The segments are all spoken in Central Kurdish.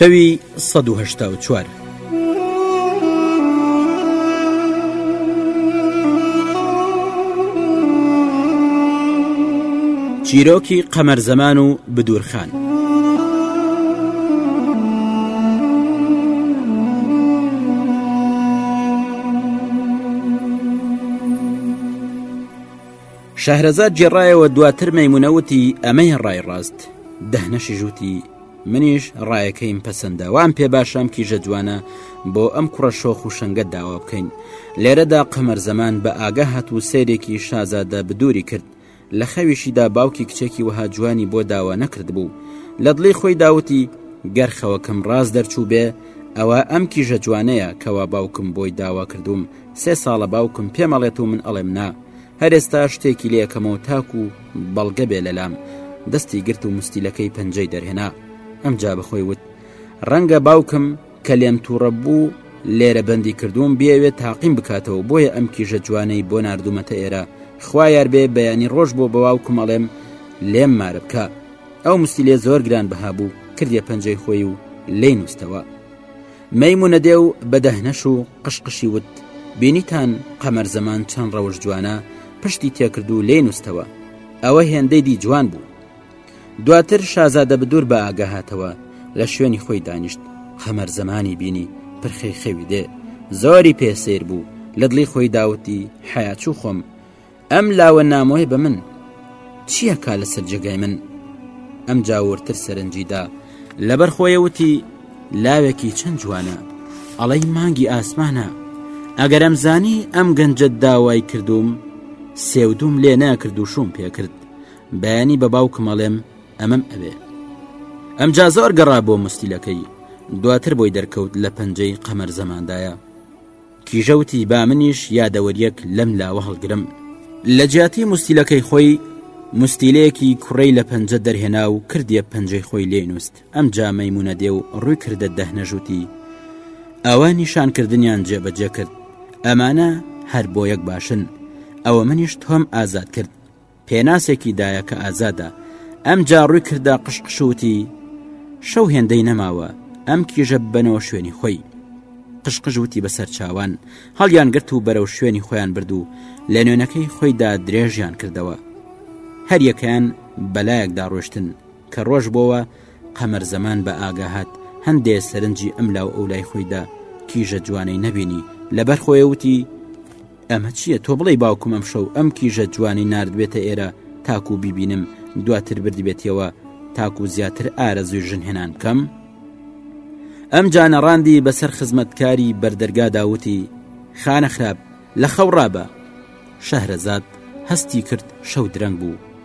شەوی 1970. چیرۆکی قەمەر زەمان و بدورخان شەهرەزاد جێڕایەوە دواتر مەمونە وتی ئەمەی ڕای ڕاست دەهنەشیش وتی منیش ڕایەکەیم پەسەندە وام پێ باشام کیژە جوانە بۆ ئەم کوڕە شۆخ و شەنگە داوا بکەین لێرەدا قەمەر زەمان بە ئاگا هات و سێرێکی شازادە بدووری کرد لە خەویشیدا باوکی کچێکی وەها جوانی بۆ داوا نەکردبوو لە دڵی خۆی داوتی گەر خەوەکەم ڕاز دەرچوو بێ ئەوە ئەم کیژە جوانەیە کەوا باوکم بۆی داوا کردووم سێ ساڵە باوکم پێمەڵێت و من ئەڵێم نا هەرێستا شتێکی لەکەمەوە تاکو و بەڵگە بێ لەلام دەستی گرت و مستیلەکەی پەنجەی دەرهێنا ئەمجا بەخۆی وت ڕەنگە باوکم کە لێم تووڕە بوو لێرە بەندی کردووم بێوێت تاقیم بکاتەوە بۆیە ئەم کیژە جوانەی بۆ نردومەتە ئێرە خوایار بێ بەیانی ڕۆژ بۆ بەواو کومەڵێم لێم مارە بکە ئەو مستی لێ زۆر گران بەها بوو کردێ پەنجەی خۆی و لی نووسەوە مەیمونە دێ و بەدەهنەش و قشقشی وت بینیتان قەمەر زەمان چەند ڕەوش جوانە پشتی تێکردو لێ نووسەوە ئەوە هێندەی دی جوان بوو دواتر شازادە بدور بە ئاگا هاتەوە لە شوێنی خۆی دانیشت خەمەر زەمانی بینی پرخەی خەوی دێ زۆری پێ سیر بوو لە دڵی خۆی داوتی حیاچوو خۆم ئەم لاوە نامۆی بە من چییە کا لەسەر جێگای من ئەم جاورتر سەرنجیدا لەبەر خۆیە وتی لاوێکی چەند جوانە ئەڵەی مانگی ئاسمانە ئەگەر ئەم زانی ئەم گەنجەت داوای کردوم سێودوم لێ ناکرد و شوم پێکرد بەیانی بە باوکم ئەڵێم ئەمەم ئەوێ ئەمجا زۆر گەڕا بۆ مستیلەکەی دواتر بۆی دەرکەوت لە پەنجەی قەمەر زەماندایە کیژەوتی با منیش یادەوەریەک لەم لاوە هەڵگرم لە جیاتی مستیلەکەی خۆی مستیلەیەکی کوڕەی لە پەنجە دەرهێنا و کردیە پەنجەی خۆی لێ نووست ئەم جامەی مونە دێ و ڕووی کردە دەهنەژووتی ئەوە نیشانکردنیان جێبەجێ کرد ئەمانە هەر بۆ یەک باشن ئەوە منیش تۆم ئازاد کرد پێناسێکی دایە کە ئازادە ئەمجا ڕووی کردە قشقشوتی شەو هێندەی نەماوە ئەم کیژە ببەنەوە شوێنی خۆی قشقش وتی بەسەر چاوان هەڵیان گرت و بەرەو شوێنی خۆیان برد و لە نوێنەکەی خۆیدا درێژیان کردەوە هەریەکەیان بەلایەکدا ڕۆشتن کە ڕۆژ بۆوە قەمەر زەمان بە ئاگا هات هەندێ سەرنجی ئەم لاو ئەو لای خۆیدا کیژە جوانەی نەبینی لەبەر خۆی وتی ئەمە چییە تۆ بڵێ باوکم ئەم شەو ئەم کیژە جوانی نردبێتە ئێرە تاکو بیبینم دواتر بردبێتەوە تاکو زیاتر ئارەزوی ژن هێنان بکەم ئەم جانەڕاندی بەسەر خزمەتکاری بەردەرگاداوتی خانە خراپ لە خەوڕابە شەهرەزاد هەستی کرد شەو درەنگ بوو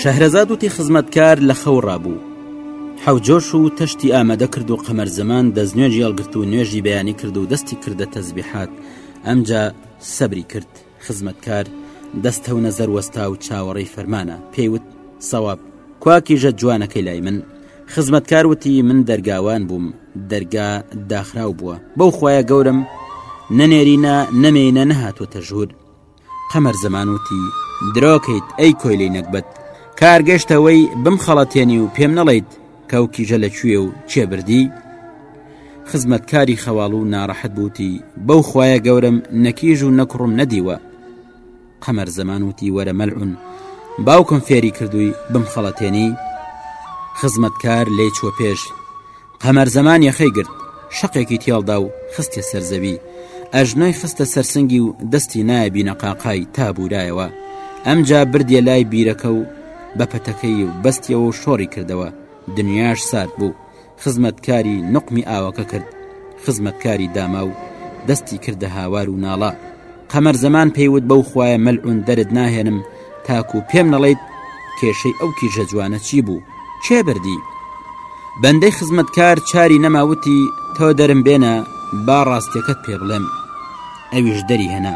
شەهرەزاد وتی خزمەتکار لە خەو ڕابوو حەوجۆش و تەشتی ئامادە کرد و قەمەر زەمان دەست نوێژی هەڵگرت و نوێژی بەیانی کرد و دەستی کردە تەزبیحات ئەمجا سەبری کرد خزمەتکار دەستە و نەزەر وەستا و چاوەڕێی فەرمانە پێیوت سەواب کواکیژە جوانەکەی لای من خزمەتکار وتی من دەرگاوان بووم دەرگا داخراو بووە بەو خویە گەورم نەنێرینە نەمێینە نەهاتوە تەژور قەمەر زەمان وتی، درۆکەیت ئەی کۆیلەی نەگبەت، کار گەشتە وەی بمخەڵەتێنی و پێم نەڵێیت کە و کیژە لە کوێ و کێ بردی؟ خزمەتکاری خەواڵوو نارەحەت بوو وتی، بەو خوایە گەورەم نە کیژ و نە کوڕم نەدیوە. قەمەر زەمان وتی، وەرە مەلعون، باوکم فێری کردووی بمخەڵەتێنی؟ خزمەتکار لێی چووە پێش، قەمەر زەمان یەخەی گرت شەقێکی تێڵدا و خستیە سەر زەوی ئەژنۆی خستە سەر سنگی و دەستی نایە بینەقاقای تا بورایەوە ئەمجا بردیە لای بیرەکە و بە پەتەکەی و بەستیەوە و شۆڕی کردەوە دنیاش سارد بوو خزمەتکاری نقمی ئاوەکە کرد خزمەتکاری داما و دەستی کردە هاوار و ناڵە قەمەر زەمان پێیوت بەو خوایە مەلعون دەرت ناهێنم تاکو پێم نەڵێیت کێشەی ئەو کیژە جوانە چی بوو کێ بردی بەندەی خزمەتکار چاری نەما وتی تۆ دەرم بێنە با ڕاستیەکەت پێ بڵێم ئەویش دەری هێنا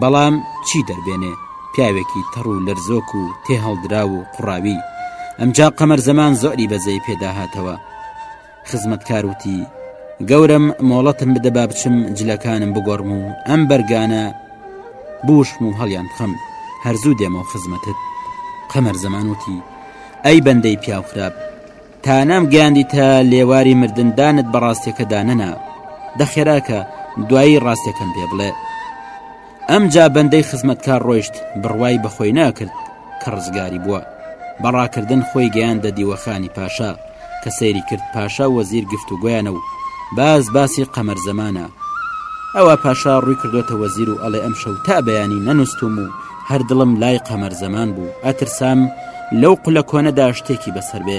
بەڵام چی دەربێنێ پیاوێکی تەڕ و لەرزۆک و تێ هەڵدرا و قوڕاوی ئەمجا قەمەر زەمان زۆری بەزەی پێداهاتەوە خزمەتکار وتی گەورەم مۆڵەتم بدە با بچم جلەکانم بگۆڕم و ئەم بەرگانە بوشم و هەڵیان بخەم هەرزوو دێمەوە خزمەتت قەمەر زەمان وتی ئەی بەندەی پیاو خراپ تا نام گەیاندی تا لێواری مردندانت بە ڕاستەکەدا نەنا دەخێراکە دوایی ڕاستەکەم پێ بڵێ ئەمجا بەندەی خزمەتکار ڕۆیشت بڕوای بەخۆی ناکرد کە ڕزگاری بووە بەڕاکردن خۆی گەیاندە دیوەخانی پاشا کە سەیری کرد پاشا وەزیر گفت و گویانە و باز باسی قەمەر زەمانە ئەوە پاشا ڕووی کردوتە وەزیر و ئەڵێ ئەم شەو تا بەیانی نەنووسم و هەر دڵم لای قەمەر زەمان بوو ئەترسام لەو قلە کۆنەدا شتێکی بەسەر بێ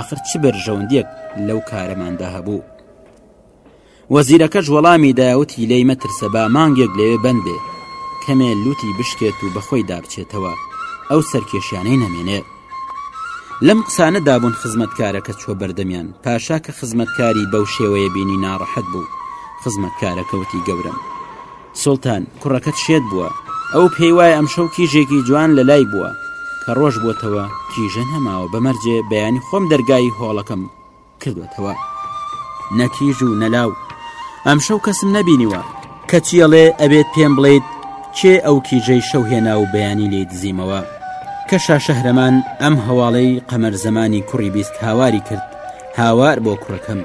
آخر چ بەرژەوەندیەک لەو کارەماندا هەبوو وەزیرەکەش وەڵامی دایە وتی لێی مەترسە با مانگێک لەوێ بەند بێ کەمێ لوتی بشکێت و بەخۆی دابچێتەوە ئەو سەرکێشیانەی نەمێنێ لەم قسانە دابوون خزمەتکارەکە چوە بەردەمیان پاشا کە خزمەتکاری بەو شێوەیە بینی ناڕەحەت بوو خزمەتکارەکەوتی گەورم سوڵتان کوڕەکەت شێت بووە ئەو پێی وایە ئەم شەو کیژێکی جوان لە لای بووە کە ڕۆژ بۆتەوە کیژە هەماوە بەمەرجێ بەیانی خۆم دەرگای هۆڵەکەم کردۆتەوە نە کیژ و نەلاو ئەمشەو کەسم نەبینیوە کەچی ئەڵێ ئەبێت پێم بڵیت کێ ئەو کیژەی شەو هێنا و بەیانی لی دزیمەوە کە شاشەهرەمان ئەم هەواڵەی قەمەر زەمانی کوڕی بیست هاواری کرد هاوار بۆ کوڕەکەم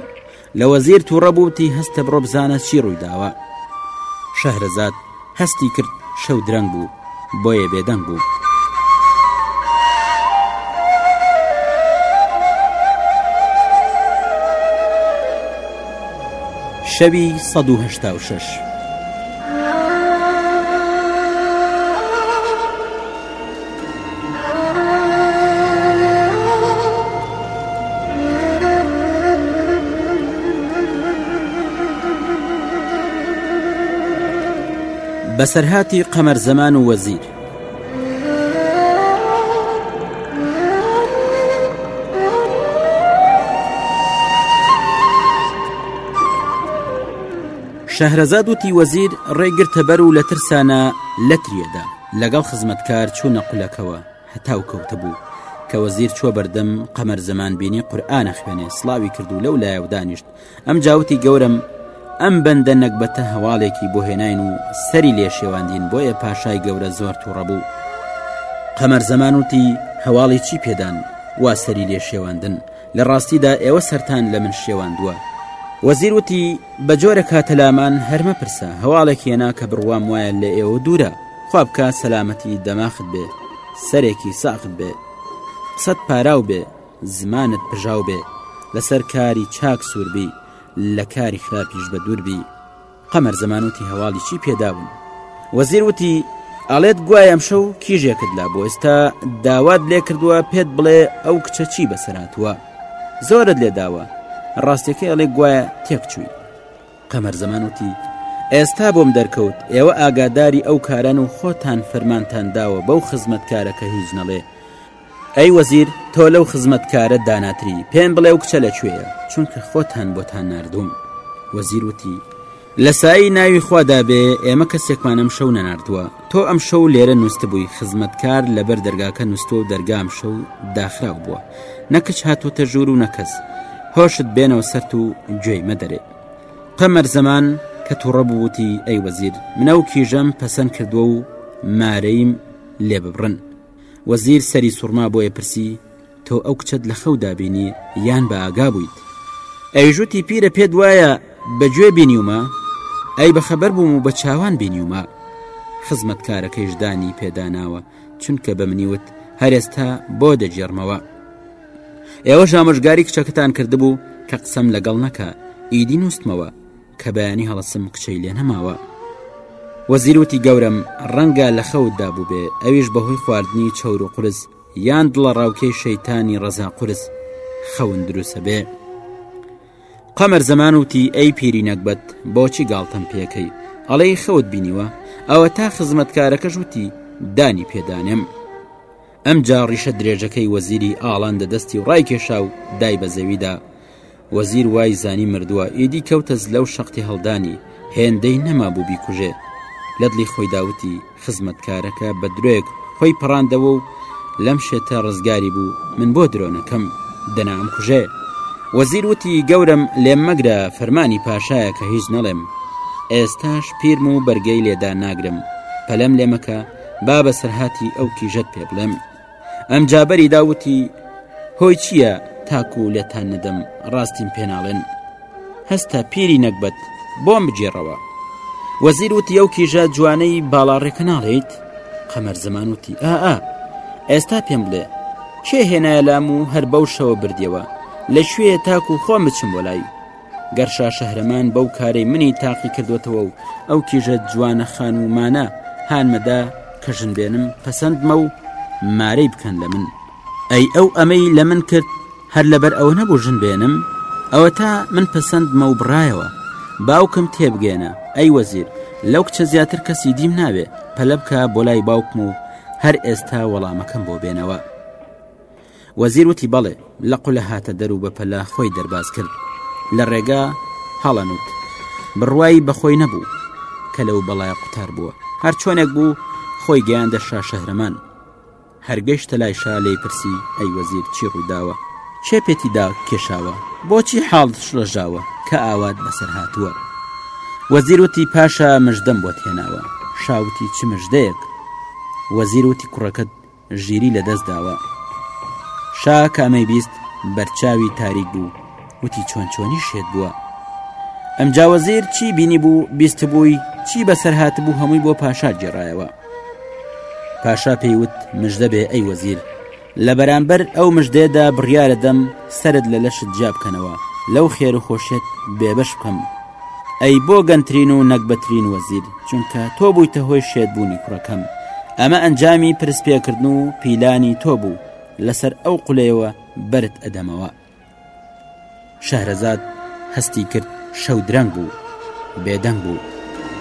لە وەزیر تووڕە بووتی هەستە بڕۆ بزانە چی ڕوویداوە شەهرەزاد هەستی کرد شەو درەنگ بوو بۆیە بێدەنگ بوو. شەوی ١٨٦. بەسەرهاتی قەمەر زەمان و وەزیر شەهرەزاد وتی وەزیر ڕێگرتە بەر و لە ترسانە لەتریەدا لەگەڵ خزمەتکار چوونە قولەکەوە هەتاو کەوتبوو کە وەزیر چوە بەردەم قەمەر زەمان بینی قورآانە خوێنێ سلاوی کرد و لەو لایە و دانیشت ئەم جاوتی گەورم ئەم بەندە نەکبەتە هەواڵێکی بۆ هێناین و سەری لێ شێواندین بۆیە پاشای گەورە زۆر تووڕەبوو قەمەر زەمانوتی هەواڵی چی پێدان وا سەری لێ شێواندن لە ڕاستیدا ئێوە سەرتان لە من شێواندووە وەزیر وتی بە جۆرە کاتەلامان هەرمە پرسە هەواڵێک هێنا کە بڕوام وایە لە ئێوە دوورە خوابکە سەلامەتی دەماخت بێ سەرێکی ساخت بێ قسەت پاراو بێ زمانت پژاو بێ لەسەر کاری چاک سووربی لە کاری خراپیش بە دووربی قەمەر زەمان وتی هەواڵی چی پێداون؟ وەزیر وتی ئەڵێت گوایە ئەمشەو کیژێکت لا بۆ ئێستا داوات لێ کردووە پێت بڵێ ئەو کچە چی بەسەراتوە زۆرت لێ داوە ڕاستەکەی ئەڵێ گوایە تێکچووی قەمەر زەمان وتی ئێستا بۆم دەرکەوت ئێوە ئاگاداری ئەو کاران و خۆتان فەرمانتان داوە بەو خزمەتکارەکە هیچ نەڵێ ئەی وەزیر تۆ لەو خزمەت کارە داناتری پێم بڵێ و کچە لە کوێیە چونکە خۆتان بۆتان ناردووم وەزیر وتی لە سایی ناوی خوادا بێ ئێمە کەسێکمان ئەم شەو نەناردووە تۆ ئەم شەو لێرە نووستبووی خزمەت کار لەبەر دەرگاکە نووستوە و دەرگام شەو داخراو بووە نەکچ هاتوتە ژوور و نەکەس هۆشت بێنەوە سەرت و گوێی مەدەرێ قەمەر زەمان کە تووڕە بووتی ئەی وەزیر منە و کیژەم پەسەند کردووە و مارەیم لێ ببڕن وەزیر سەری سوڕما بۆیە پرسی، تۆ ئەو کچەت لە خەودا بینی یان بە ئاگا بوویت؟ ئەویش وتی، پیرە پێت وایە بە گوێ بینیومە؟ ئەی بە خەبەر بووم و بە چاوان بینیومە. خزمەتکارەکەیش دانی پێدا ناوە، چونکە بە منی وت، هەر ئێستا بۆ دەگێڕمەوە. ئێوەش ئامۆژگاری کچەکەتان کردبوو کە قسەم لەگەڵ نەکا، ئیدی نووستمەوە. کە بەیانی هەڵەسم کچەی لێ نەماوە وەزیر وتی گەورم ڕەنگە لە خەوتدا بووبێ ئەویش بەهۆی خواردنی چەور و قرس یان دڵە ڕاوکەی شەیتانی ڕەزا قرس خەون دروسە بێ قەمەر زەمان وتی ئەی پیری نەگبەت بۆچی گاڵتەم پێەکەی ئەڵێ خەوت بینیوە ئەوە تا خزمەتکارەکەش وتی دانی پێدانێم ئەم جا ڕیشە درێژەکەی وەزیری ئاڵان دەدەستی و ڕای کێشا و دای بە زەویدا وەزیر وای زانی مردووە ئیدی کەوتە زلە و شەقتی هەڵدانی هێندەی نەما بوو بیکوژێ لە دڵی خۆی داوتی خزمەتکارەکە بە درۆێک خۆی پەڕاندەوە و لەم شێتە ڕزگاری بوو من بۆ درۆنەکەم دەنا ئەم کوژێ وەزیر وتی گەورم لێم مەگرە فەرمانی پاشایە کە هیچ نەڵێم ئێستاش پیرم و بەرگەی لێدا ناگرم پەلەم لێمەکە با بەسەرهاتی ئەو کیژەت پێ بڵێم ئەم جابەری داوتی هۆی چییە تاکو لێتان نەدەم ڕاستیم پێناڵێن هەستە پیری نەکبەت بۆم بگێڕەوە وەزیر وتی ئەو کیژە جوانەی باڵاڕێکە ناڵێیت قەمەر زەمان وتی ئا ئێستا پێم بڵێ کێ هێنایە لام و هەر بەو شەوە بردیەوە لە شوێ تاکو خۆم بچم بۆ لای گەر شاشەهرەمان بەو کارەی منی تاقی کردوێتەوە و ئەو کیژە جوانە خانومانە هانمەدا کە ژن بێنم پەسەندمە و مارەی بکەن لە من ئەی ئەو ئەمەی لە من کرد هەر لەبەر ئەوە نەبوو ژن بێنم ئەوە تا من پەسەندمە و بڕایەوە باوکم تێبگەێنە ئەی وەزیر لەو کچە زیاتر کەسی دیم ناوێ پەلە بکە بۆ لای باوکم و هەر ئێستا وەڵامەکەم بۆ بێنەوە وەزیر وتی بەڵێ، لە قولە هاتە دەر و بەپەلە خۆی دەرباز کرد. لە ڕێگا هەڵەنووت. بڕوای بە خۆی نەبوو کە لەو بەڵایە قوتار بووە. هەر چۆنێک بوو خۆی گەیاندە شا شەهرەمان. هەر گەیشتە لای شا لێی پرسی ئەی وەزیر چی ڕووداوە؟ کێ پێتی دا کێشاوە؟ بۆچی حاڵت شڵەژاوە کە ئاوات بەسەر هاتووە؟ وەزیر وتی پاشا مژدەم بۆت هێناوە. شا وتی چ مژدەیەک؟ وەزیر وتی کوڕەکەت ژیری لە دەست داوە شا کامەی بیست بەرچاوی تاریک بوو وتی چۆن چۆنی شێت بووە ئەم جاوەزیر چی بینی بوو بیست بووی چی بەسەر هات بوو هەمووی بۆ پاشا گێڕایەوە پاشا پێیوت مژدە بێ ئەی وەزیر لە بەرامبەر ئەو مژدێدا بڕیارە دەم سرد لە لەشت جیا بکەنەوە لەو خێر و خۆشێت بێبەش بکەم ئەی بۆ گەنترین و نەگبەترین وەزیر چونکە تۆ بوویتە هۆی شێت بوونی کوڕەکەم ئەمە ئەنجامی پرس پێکردن و پیلانی تۆ بوو لەسەر ئەو قلەیەوە بەرت ئەدەمەوە شەهرەزاد هەستی کرد شەو درەنگ بوو بێدەنگ بوو.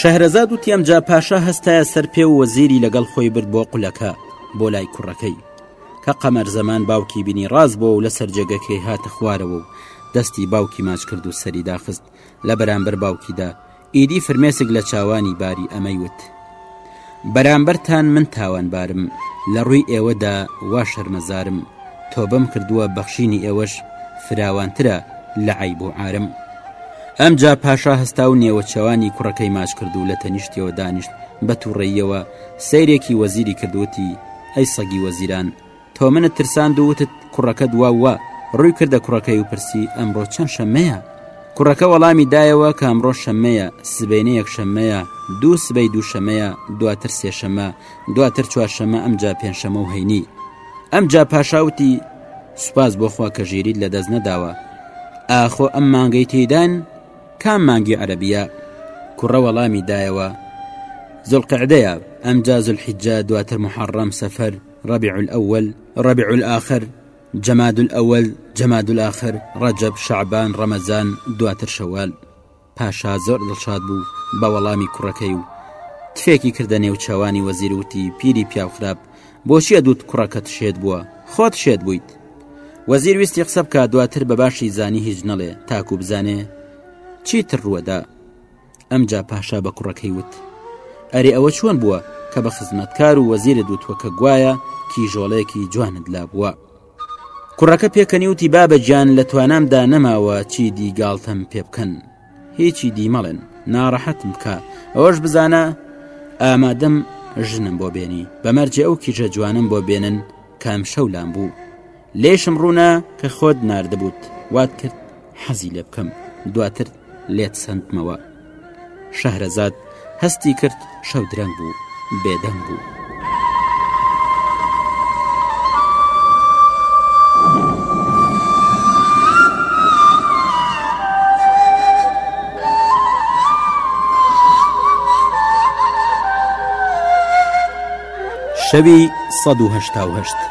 شەهرەزاد و تیەمجا پاشا هەستایە سەر پێ و وەزیری لەگەڵ خۆی برد بۆ قولەکە بۆ لای کوڕەکەی کە قەمەر زەمان باوکی بینی ڕاست بۆ و لە سەررجەگەکەی هاتە خوارەوە و دەستی باوکی ماچ کرد و سەری داخست لە بەرامبەر باوکیدا، ئیدی فرمێسک لە چاوانی باری ئەمەی وت، بەرامبەرتان من تاوانبارم، لە ڕووی ئێوەدا وا شەرمەزارم، تۆبەم کردووە بەخشینی ئێوەش فراوانترە لە عەیب و عارم. ئەمجا پاشا هەستا و نێوەچەوانی کوڕەکەی ماچ کرد و لە تەنیشتیەوە دانیشت، بە تووڕەییەوە سەیرێکی وەزیری کرد وتی، ئەی سەگی وەزیران، تۆ منت ترساند و وتت کوڕەکەت وا وا ڕووی کردە کوڕەکەی و پرسی ئەمڕۆ چەند شەمەیە کوڕەکە وەڵامی دایەوە کە ئەمڕۆ شەمەیە سبەینە یەک شەمەیە دوو سبەی دوو شەمەیە دواتر سێشەمە دواتر چوارشەمە ئەمجا پێنجشەمە و هەینی ئەمجا پاشاوتی سوپاس بۆخوا کە ژیریت لە دەست نەداوە ئاخۆ ئەم مانگەی تێدان کام مانگی عەربیە کوڕە وەڵامی دایەوە زلقعدەیە ئەمجا زلحیجا دواتر محەڕەم سەفەر ربیع الاول ربیع الاخر جمادی الاول جمادی الاخر رجب شعبان رمضان دواتر شوال پاشا زۆر دڵشاد بوو بە وەڵامی کوڕەکەی و تفێکی کردە نێو چاوانی وەزیروتی پیری پیاوخراپ بۆچیە دوت کوڕەکەت شێت بووە خۆت شێت بوویت وەزیر ویستی قسە بکە دواتر بە باشی زانی هیچ نەڵێ تاکو بزانێ چی تر ڕووەدا ئەمجا پاشا بە کوڕەکەی وت ئەرێ ئەوە چۆن بووە کە بە خزمەتکار و وەزیرت وتوە کە گوایە کیژۆڵەیەکی جوانت لا بووە کوڕەکە پێکەنیوتی بابە گیان لە توانامدا نەماوە چی دیگاڵتەم پێ بکەن هیچی دیمەڵێن ناڕەحەتم بکە ئەوەش بزانە ئامادەم ژنم بۆ بێنی بەمەرجێ ئەو کیژە جوانم بۆ بێنن کام شەولان بوو لێشم ڕوونە کە خۆت ناردبووت وات کرد حەزی لێ بکەم دواتر لێت سندمەوە شەهرەزاد هەستی کرد شەو درەنگ بوو بێدەنگ بوو. شەوی 1970.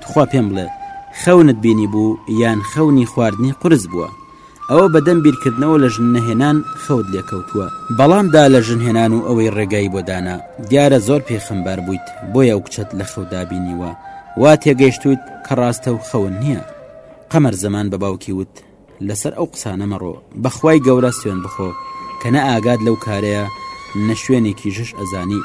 تخوا پێم بڵێ خەونت بینی بوو یان خەونی خواردنی قورس بووە ئەوە بەدەم بیرکردنەوە لە ژن نەهێنان خەوت لێکەوتووە بەڵام دا لە ژن هێنان و ئەوەی ڕێگای بۆ دانا دیارە زۆر پێخەمبار بوویت بۆیە ئەو کچەت لە خەودا بینیوە وا تێگەیشتوویت کە ڕاستە و خەون نییە قەمەر زەمان بە باوکی وت لەسەر ئەو قسانە مەڕۆ بەخوای گەورە سوێن بخۆ کە نە ئاگات لەو کارەیە نە شوێنێکیشش ئەزانی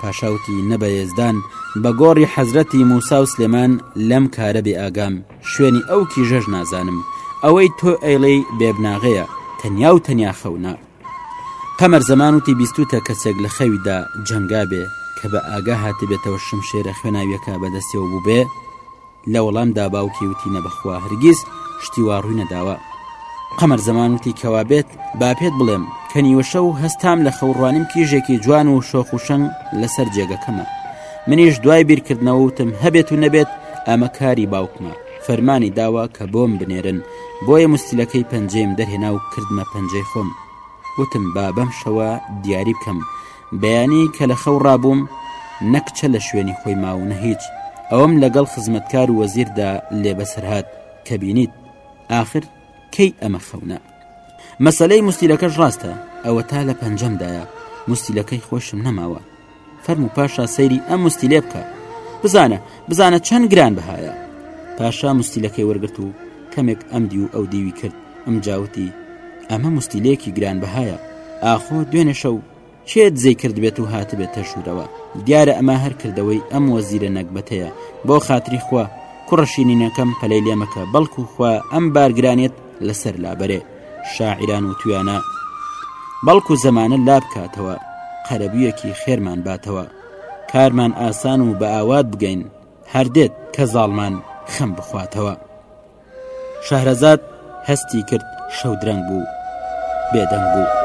پاشاوتی نە بە یێزدان بە گۆڕی حەزرەتی موسا و سلێمان لەم کارە بێ ئاگام شوێنی ئەو کیژەش نازانم ئەوەی تۆ ئەیڵێی بێبناغەیە تەنیا و تەنیا خەونە قەمەر زەمان وتی بیستوتە کەسێک لە خەویدا جەنگا بێ کە بە ئاگا هاتبێتەوە شمشێرە خوێناویەکە بەدەستەوە بووبێ لە وەڵام دا باوکی وتی نەبەخوا هەرگیز شتی وا ڕووی نەداوە قەمەر زەمان وتی کەوا بێت با پێت بڵێم کە نیوەشە و هەستام لە خەوڕوانیم کیژێکی جوان و شۆخ و شەنگ لەسەر جێگەکەمە منیش دوای بیرکردنەوە وتم هەبێت و نەبێت ئەمە کاری باوکمە فەرمانی داوە کە بۆم بنێرن بۆیە مستیلەکەی پەنجەیم دەرهێنا و کردمە پەنجەی خۆم وتم با بەم شەوە دیاری بکەم بەیانی کە لە خەو ڕابووم نە کچە لە شوێنی خۆی ما و نە هیچ ئەوەم لەگەڵ خزمەتکار و وەزیردا لێ بەسەرهات کە بینیت آخر کەی ئەمە خەونە مەسلەی مستیلەکەش ڕاستە ئەوە تا لە پەنجەمدایە مستیلەکەی خۆشم نەماوە فەرمو پاشا سەیری ئەم مستی لێ بکە بزانە بزانە چەند گران بەهایە پاشا مستیلەکەی وەرگرت و کەمێک ئەم دی و ئەو دیوی کرد ئەم جاوتی ئەمە مستیلێکی گران بەهایە ئاخۆ دوێنێ شەو کێ دزەی کردبێت و هاتبێت تەشورەوە دیارە ئەمە هەر کردەوەی ئەم وەزیرە نەگبەتەیە بۆ خاتری خوا کوڕەشینینەکەم پەلەی لێمەکە بەڵکو خوا ئەم بارگرانێت لەسەر لابەرێ شاعران و تویانە بەڵکو زەمانە لابکاتەوە قەرەبویەکی خێرمان باتەوە کارمان ئاسان و بە ئاوات بگەین هەر دێت کە زاڵمان خەم بخواتەوە شەهرەزاد هەستی کرد شەودرەنگ بوو بێدەنگ بوو.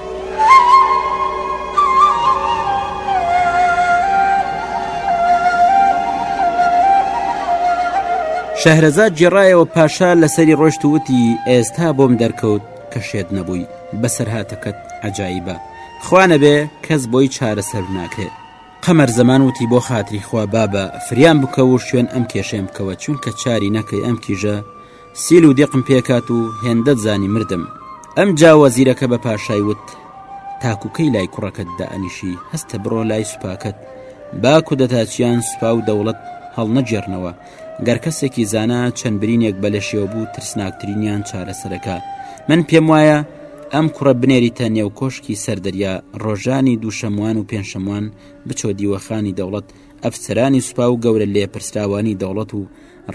شەهرەزاد جێڕایەوە پاشا لەسەری ڕۆشت وتی ئێستا بۆم دەرکەوت کە شێت نەبووی بەسەرهاتەکەت عجایبە خوانە بێ کەس بۆی چارەسەر ناکرێت قەمەر زەمان وتی بۆ خاتری خوا بابە فریان بکە و شوێن ئەم کێشێم بکەوە چونکە چاری نەکەی ئەم کیژە سیل و دێقم پێکات و هێندەت زانی مردم. ئەمجا وەزیرەکە بە پاشای وت، تاکو کەی لای کوڕەکەت دائەنیشی، هەستە بڕۆ لای سوپاکەت، با کودەتاچیان سوپا و دەوڵەت هەڵنەگێڕنەوە، گەر کەسێکی زانا چەند برینێک بە لەشیەوە بوو ترسناکترینیان چارەسەرەکا. من پێموایە ئەم کوڕە بنێریتە نێو کۆشکی سەر دەریا، ڕۆژانی دووشەموان و پێنجشەموان بچۆ دیوەخانی دەوڵەت، ئەفسەرانی سوپا و گەورە لێپرسراوانی دەوڵەت و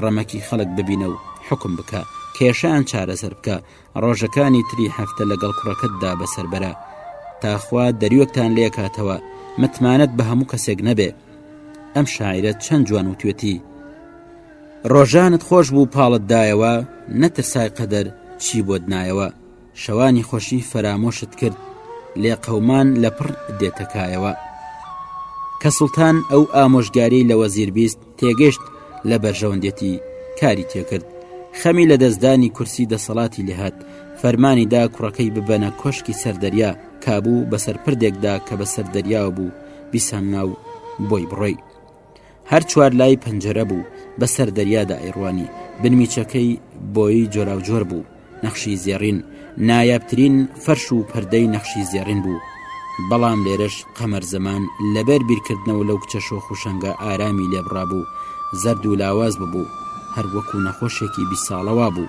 ڕەمەکی خەڵک ببینە و حکم بکە کێشان چارەسەر بکە ڕۆژەکانی تری هەفتە لەگەڵ کوڕەکەتدا بەسەربەرە تاخوا دەریوەکتان لێکاتەوە متمانەت بە هەموو کەسێک نەبێ ئەم شاعرە چەند جوان و توێتی ڕۆژانت خۆش بوو پاڵت دایەوە نەترسای قەدەر چی بۆت نایەوە شەوانی خۆشی فەرامۆشت کرد لێقەومان لە پڕ دێتەکایەوە کە سوڵتان ئەو ئامۆژگاری لە وەزیر بیست تێگەشت لە بەرژەوەندێتی کاری تێکرد خەمی لە دەستدانی کورسی دەسەڵاتی لێهات فەرمانی دا کوڕەکەی ببەنە کۆشکی سەردەریا کابوو بەسەر پردێکدا کە بە سەردەریاوە بوو بیسەنگا و بۆی بڕۆی هەر چوار لای پەنجەرە بوو، بە سەر دەریادا ئەیڕوانی، بنمیچەکەی بۆیی جۆراوجۆر بوو، نەخشی زێڕین، نایابترین فەرش و پەردەی نەخشی زێڕین بوو. بەڵام لێرەش قەمەر زەمان لە بێر بیرکردنەوە لەو کچە شۆخ و شەنگە ئارامی لێبڕابوو، زەرد و لاواز ببوو، هەر وەکوو نەخۆشێکی بیست ساڵە وابوو.